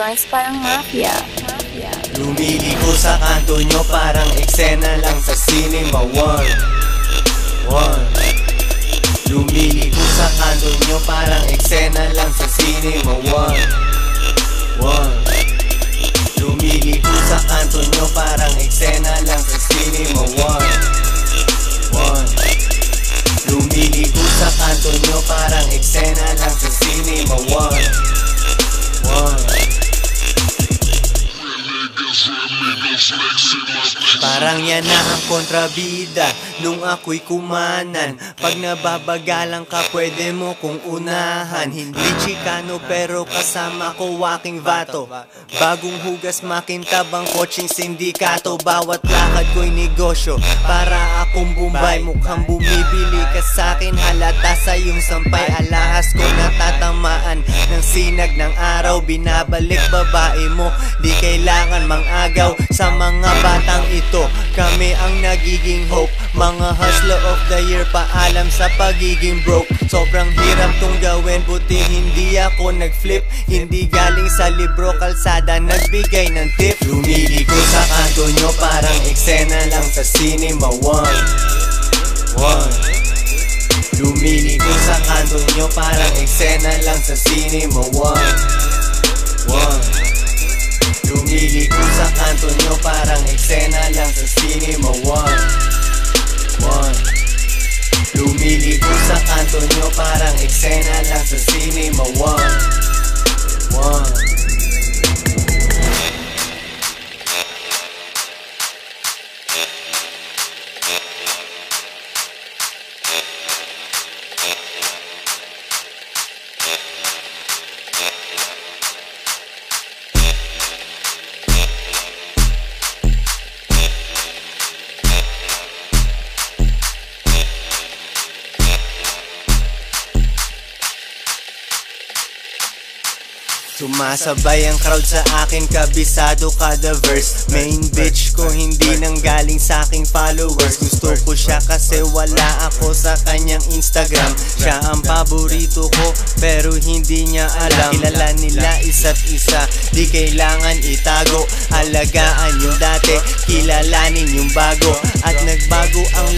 joints parang mafia. Lumiliko sa kanto nyo parang eksena lang sa cinema. One, one. Lumiliko sa kanto nyo parang eksena lang sa cinema. One, one. Lumiliko sa kanto nyo parang eksena lang sa cinema. One, one. Lumiliko sa kanto nyo parang eksena lang sa cinema. One Parang yan na ang kontrabida Nung ako'y kumanan Pag nababagalan ka pwede mo kong unahan. Hindi chikano pero kasama ko waking vato. Bagong hugas makintabang kotseng sindikato. Bawat lakad ko'y negosyo Para akong bumbay. Mukhang bumibili ka sa'kin Halata sa iyong sampay. Alahas ko natatamaan Ng sinag ng araw. Binabalik babae mo Di kailangan mang-agaw Sa mga batang ito Kami ang nagiging hope. Mga hustler of the year Paalam sa pagiging broke. Sobrang hirap tong gawin Buti hindi ako nag-flip. Hindi galing sa libro Kalsada nagbigay ng tip. Lumiliko sa kanto nyo Parang eksena lang sa cinema. One. One. Lumiliko sa kanto nyo Parang eksena lang sa cinema. One. One. Lumiliko sa kanto nyo Parang eksena lang sa cinema. One cinema One Sumasabay ang crowd sa akin, kabisado kada verse. Main bitch ko hindi nang galing sa aking followers. Gusto ko siya kasi wala ako sa kanyang Instagram. Siya ang paborito ko pero hindi niya alam. Kilala nila isa't isa, di kailangan itago. Alagaan yung dati, kilalanin yung bago. At nagbago ang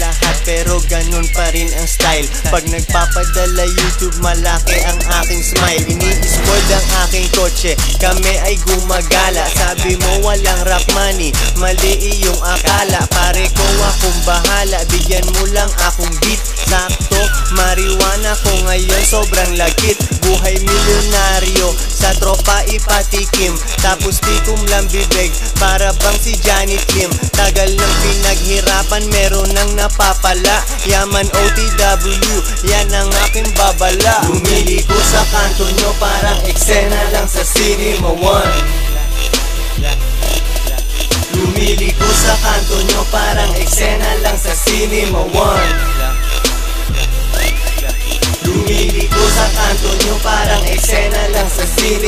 pero ganun pa rin ang style. Pag nagpapadala YouTube malaki ang aking smile. Ini-spoiled ang aking kotse. Kami ay gumagala. Sabi mo walang rap money. Mali iyong akala. Pare ko akong bahala. Bigyan mo lang akong beat. Sakto, ko ngayon sobrang lagit Buhay milyonaryo Sa tropa ipatikim. Tapos di lang bibig Para bang si Johnny Kim. Tagal ng pinaghirapan Meron nang napapala. Yaman OTW Yan ang aking babala. Bumili ko sa kanto nyo Parang eksena lang sa Cinema 1 Lumili ko sa kanto nyo parang eksena lang sa Cinema 1 eksena